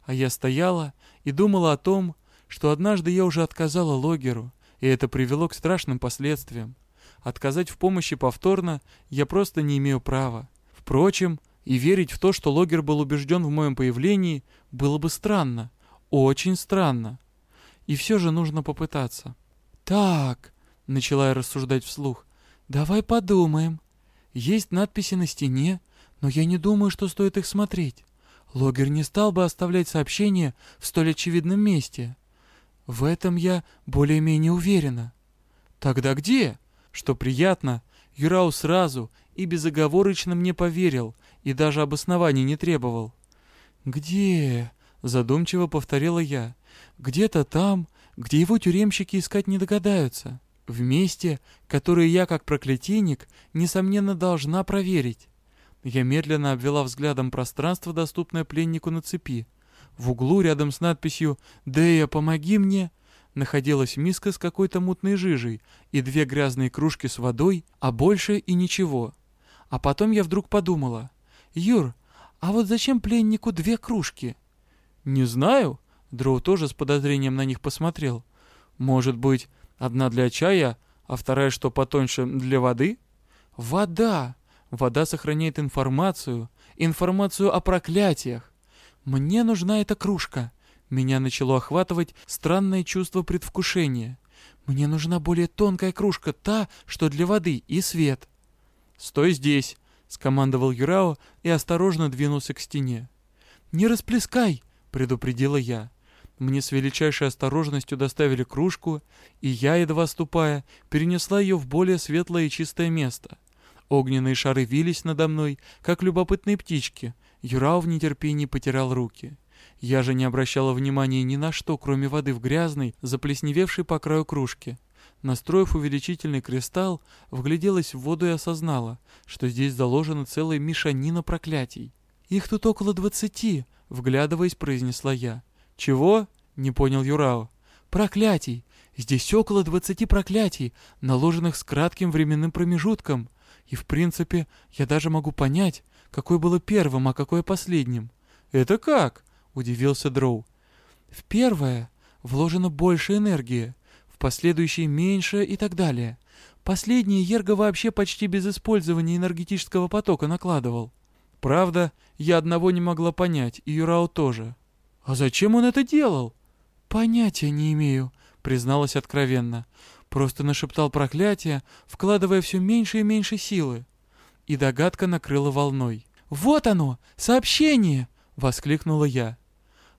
А я стояла и думала о том, что однажды я уже отказала Логеру, и это привело к страшным последствиям. Отказать в помощи повторно я просто не имею права. Впрочем, и верить в то, что Логер был убежден в моем появлении, было бы странно. Очень странно. И все же нужно попытаться. «Так», — начала я рассуждать вслух, — «давай подумаем. Есть надписи на стене, но я не думаю, что стоит их смотреть. Логер не стал бы оставлять сообщение в столь очевидном месте. В этом я более-менее уверена. Тогда где? Что приятно, Юрау сразу и безоговорочно мне поверил и даже обоснований не требовал. «Где?» — задумчиво повторила я. «Где-то там, где его тюремщики искать не догадаются. В месте, которое я, как проклятийник, несомненно должна проверить». Я медленно обвела взглядом пространство, доступное пленнику на цепи. В углу, рядом с надписью «Дея, помоги мне!» находилась миска с какой-то мутной жижей и две грязные кружки с водой, а больше и ничего. А потом я вдруг подумала, «Юр, а вот зачем пленнику две кружки?» «Не знаю», — Дроу тоже с подозрением на них посмотрел. «Может быть, одна для чая, а вторая, что потоньше, для воды?» «Вода! Вода сохраняет информацию, информацию о проклятиях. «Мне нужна эта кружка». Меня начало охватывать странное чувство предвкушения. «Мне нужна более тонкая кружка, та, что для воды, и свет». «Стой здесь», — скомандовал Юрао и осторожно двинулся к стене. «Не расплескай», — предупредила я. Мне с величайшей осторожностью доставили кружку, и я, едва ступая, перенесла ее в более светлое и чистое место. Огненные шары вились надо мной, как любопытные птички — Юрау в нетерпении потирал руки. Я же не обращала внимания ни на что, кроме воды в грязной, заплесневевшей по краю кружки. Настроив увеличительный кристалл, вгляделась в воду и осознала, что здесь заложена целая мешанина проклятий. «Их тут около двадцати», — вглядываясь, произнесла я. «Чего?» — не понял Юрао. «Проклятий! Здесь около двадцати проклятий, наложенных с кратким временным промежутком. И, в принципе, я даже могу понять, какое было первым, а какое последним. «Это как?» — удивился Дроу. «В первое вложено больше энергии, в последующее меньше и так далее. Последнее Ерго вообще почти без использования энергетического потока накладывал. Правда, я одного не могла понять, и Юрао тоже. А зачем он это делал? Понятия не имею, призналась откровенно. Просто нашептал проклятие, вкладывая все меньше и меньше силы и догадка накрыла волной. «Вот оно! Сообщение!» — воскликнула я.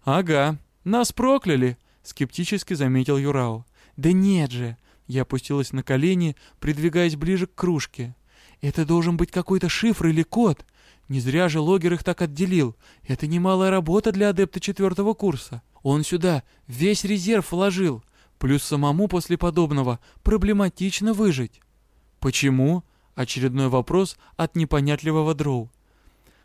«Ага, нас прокляли!» — скептически заметил Юрао. «Да нет же!» — я опустилась на колени, придвигаясь ближе к кружке. «Это должен быть какой-то шифр или код. Не зря же Логер их так отделил. Это немалая работа для адепта четвертого курса. Он сюда весь резерв вложил. Плюс самому после подобного проблематично выжить». «Почему?» Очередной вопрос от непонятливого дроу.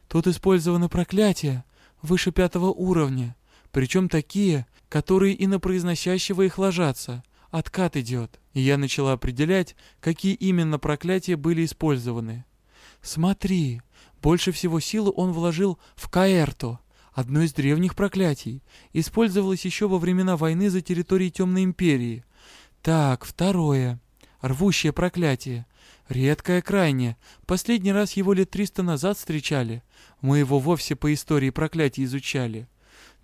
Тут использованы проклятия выше пятого уровня, причем такие, которые и на произносящего их ложатся. Откат идет. И я начала определять, какие именно проклятия были использованы. Смотри, больше всего силы он вложил в Каэрту, одно из древних проклятий. Использовалось еще во времена войны за территорией Темной Империи. Так, второе. Рвущее проклятие. Редкое крайне. Последний раз его лет триста назад встречали. Мы его вовсе по истории проклятий изучали.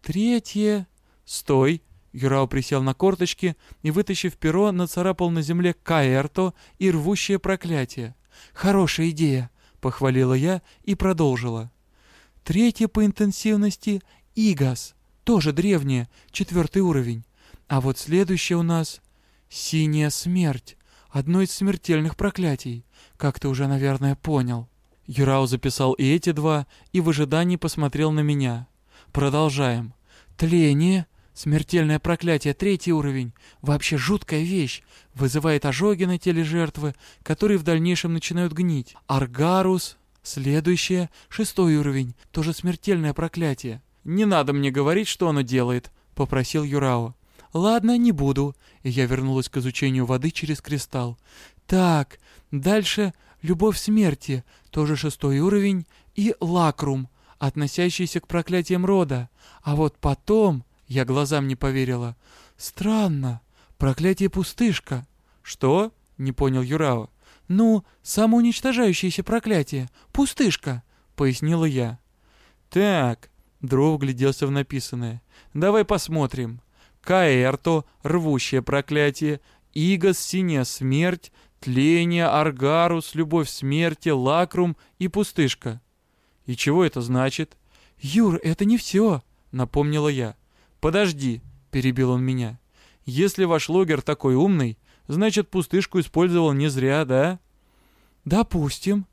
Третье... Стой! Юрао присел на корточки и, вытащив перо, нацарапал на земле «Каэрто» и «Рвущее проклятие». «Хорошая идея!» — похвалила я и продолжила. Третье по интенсивности — «Игас». Тоже древнее, четвертый уровень. А вот следующее у нас — «Синяя смерть». Одно из смертельных проклятий. Как ты уже, наверное, понял. Юрау записал и эти два, и в ожидании посмотрел на меня. Продолжаем. Тление Смертельное проклятие, третий уровень. Вообще жуткая вещь. Вызывает ожоги на теле жертвы, которые в дальнейшем начинают гнить. Аргарус. Следующее, шестой уровень. Тоже смертельное проклятие. «Не надо мне говорить, что оно делает», — попросил Юрао. «Ладно, не буду». И я вернулась к изучению воды через кристалл. «Так, дальше любовь смерти, тоже шестой уровень, и лакрум, относящийся к проклятиям рода. А вот потом я глазам не поверила. «Странно. Проклятие пустышка». «Что?» — не понял Юрао. «Ну, самоуничтожающееся проклятие. Пустышка», — пояснила я. «Так», — Дров гляделся в написанное. «Давай посмотрим. Каэрто — рвущее проклятие, Игос — синяя смерть, тление, Аргарус — любовь смерти, Лакрум и пустышка». «И чего это значит?» «Юр, это не все», — напомнила я. «Подожди», — перебил он меня. «Если ваш логер такой умный, значит, пустышку использовал не зря, да?» «Допустим».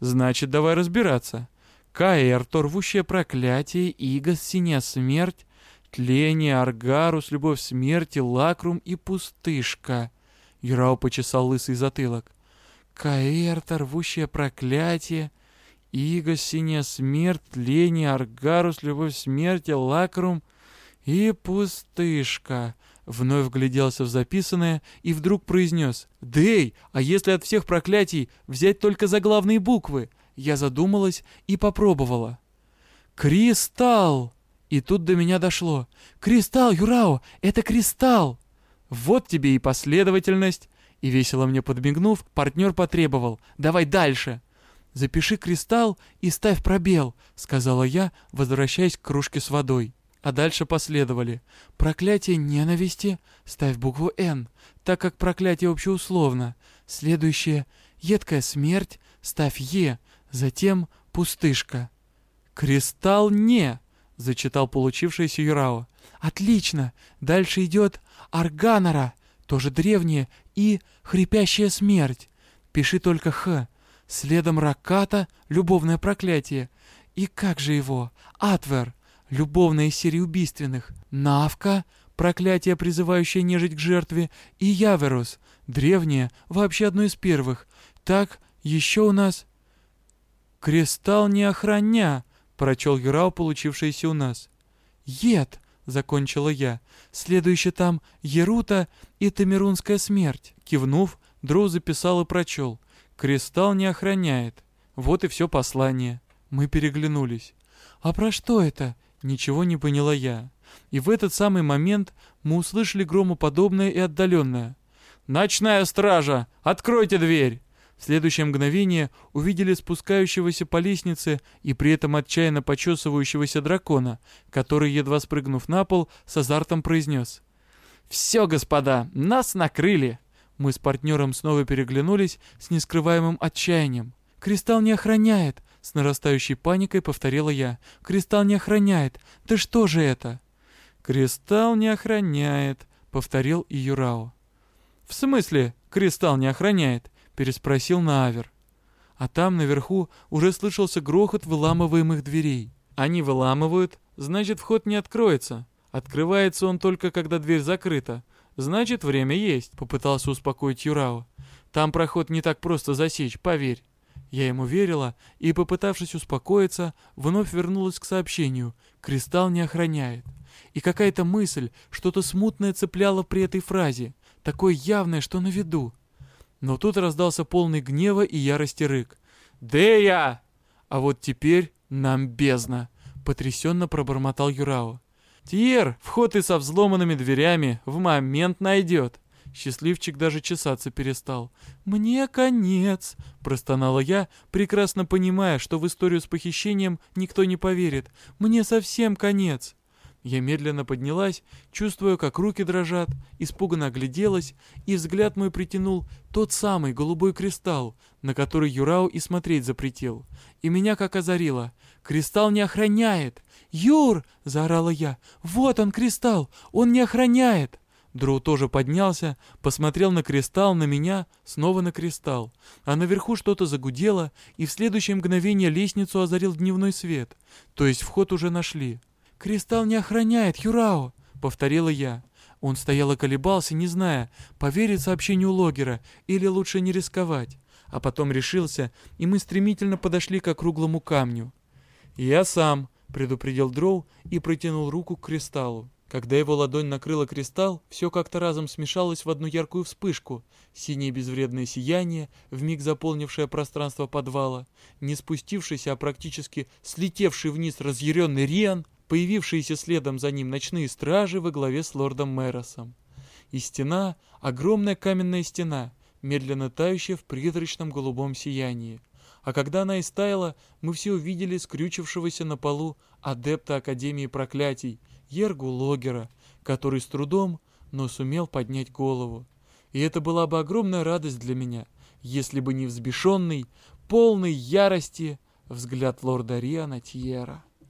«Значит, давай разбираться. Каэр, торвущее проклятие, Игос, синяя смерть, тление, Аргарус, любовь смерти, Лакрум и пустышка». Юрау почесал лысый затылок. Каэр, торвущее проклятие, Игос, синяя смерть, тление, Аргарус, любовь смерти, Лакрум — «И пустышка!» Вновь гляделся в записанное и вдруг произнес. «Дэй, а если от всех проклятий взять только заглавные буквы?» Я задумалась и попробовала. «Кристалл!» И тут до меня дошло. «Кристалл, Юрао, это кристалл!» «Вот тебе и последовательность!» И весело мне подмигнув, партнер потребовал. «Давай дальше!» «Запиши кристалл и ставь пробел», — сказала я, возвращаясь к кружке с водой. А дальше последовали. Проклятие ненависти, ставь букву «Н», так как проклятие общеусловно. Следующее — едкая смерть, ставь «Е», затем пустышка. «Кристалл не», — зачитал получившийся Юрао. «Отлично! Дальше идет Арганора, тоже древнее, и хрипящая смерть. Пиши только «Х». Следом Раката, любовное проклятие. И как же его? Атвер, любовная серия убийственных, Навка, проклятие, призывающее нежить к жертве, и Яверус, древнее, вообще одно из первых. Так, еще у нас... «Кристалл не охраня», — прочел Юрау, получившийся у нас. «Ед», — закончила я. «Следующее там Ерута и Тамирунская смерть». Кивнув, Дроу записал и прочел. «Кристалл не охраняет». Вот и все послание. Мы переглянулись. «А про что это?» Ничего не поняла я. И в этот самый момент мы услышали громоподобное и отдаленное. «Ночная стража! Откройте дверь!» В следующее мгновение увидели спускающегося по лестнице и при этом отчаянно почесывающегося дракона, который, едва спрыгнув на пол, с азартом произнес. «Все, господа, нас накрыли!» Мы с партнером снова переглянулись с нескрываемым отчаянием. «Кристалл не охраняет!» С нарастающей паникой повторила я. «Кристалл не охраняет! Да что же это?» «Кристалл не охраняет», — повторил и Юрао. «В смысле кристалл не охраняет?» — переспросил Наавер. А там, наверху, уже слышался грохот выламываемых дверей. Они выламывают, значит, вход не откроется. Открывается он только, когда дверь закрыта. Значит, время есть, — попытался успокоить Юрао. Там проход не так просто засечь, поверь. Я ему верила и, попытавшись успокоиться, вновь вернулась к сообщению «Кристалл не охраняет». И какая-то мысль, что-то смутное цепляла при этой фразе, такое явное, что на виду. Но тут раздался полный гнева и ярости рык. «Дея!» А вот теперь нам бездна. потрясенно пробормотал Юрао. «Тьер, вход и со взломанными дверями в момент найдет!» Счастливчик даже чесаться перестал. «Мне конец!» — простонала я, прекрасно понимая, что в историю с похищением никто не поверит. «Мне совсем конец!» Я медленно поднялась, чувствуя, как руки дрожат, испуганно огляделась, и взгляд мой притянул тот самый голубой кристалл, на который Юрау и смотреть запретил. И меня как озарило. «Кристалл не охраняет!» «Юр!» — заорала я. «Вот он, кристалл! Он не охраняет!» Дроу тоже поднялся, посмотрел на кристалл, на меня, снова на кристалл. А наверху что-то загудело, и в следующее мгновение лестницу озарил дневной свет. То есть вход уже нашли. «Кристалл не охраняет, Юрао!» — повторила я. Он стоял и колебался, не зная, поверить сообщению логера или лучше не рисковать. А потом решился, и мы стремительно подошли к округлому камню. «Я сам», — предупредил Дроу и протянул руку к кристаллу. Когда его ладонь накрыла кристалл, все как-то разом смешалось в одну яркую вспышку. Синее безвредное сияние, вмиг заполнившее пространство подвала, не спустившийся, а практически слетевший вниз разъяренный Риан, появившиеся следом за ним ночные стражи во главе с лордом Мэросом. И стена, огромная каменная стена, медленно тающая в призрачном голубом сиянии. А когда она истаяла, мы все увидели скрючившегося на полу адепта Академии Проклятий, Ергу Логера, который с трудом, но сумел поднять голову. И это была бы огромная радость для меня, если бы не взбешенный, полный ярости взгляд лорда Риана Тьера.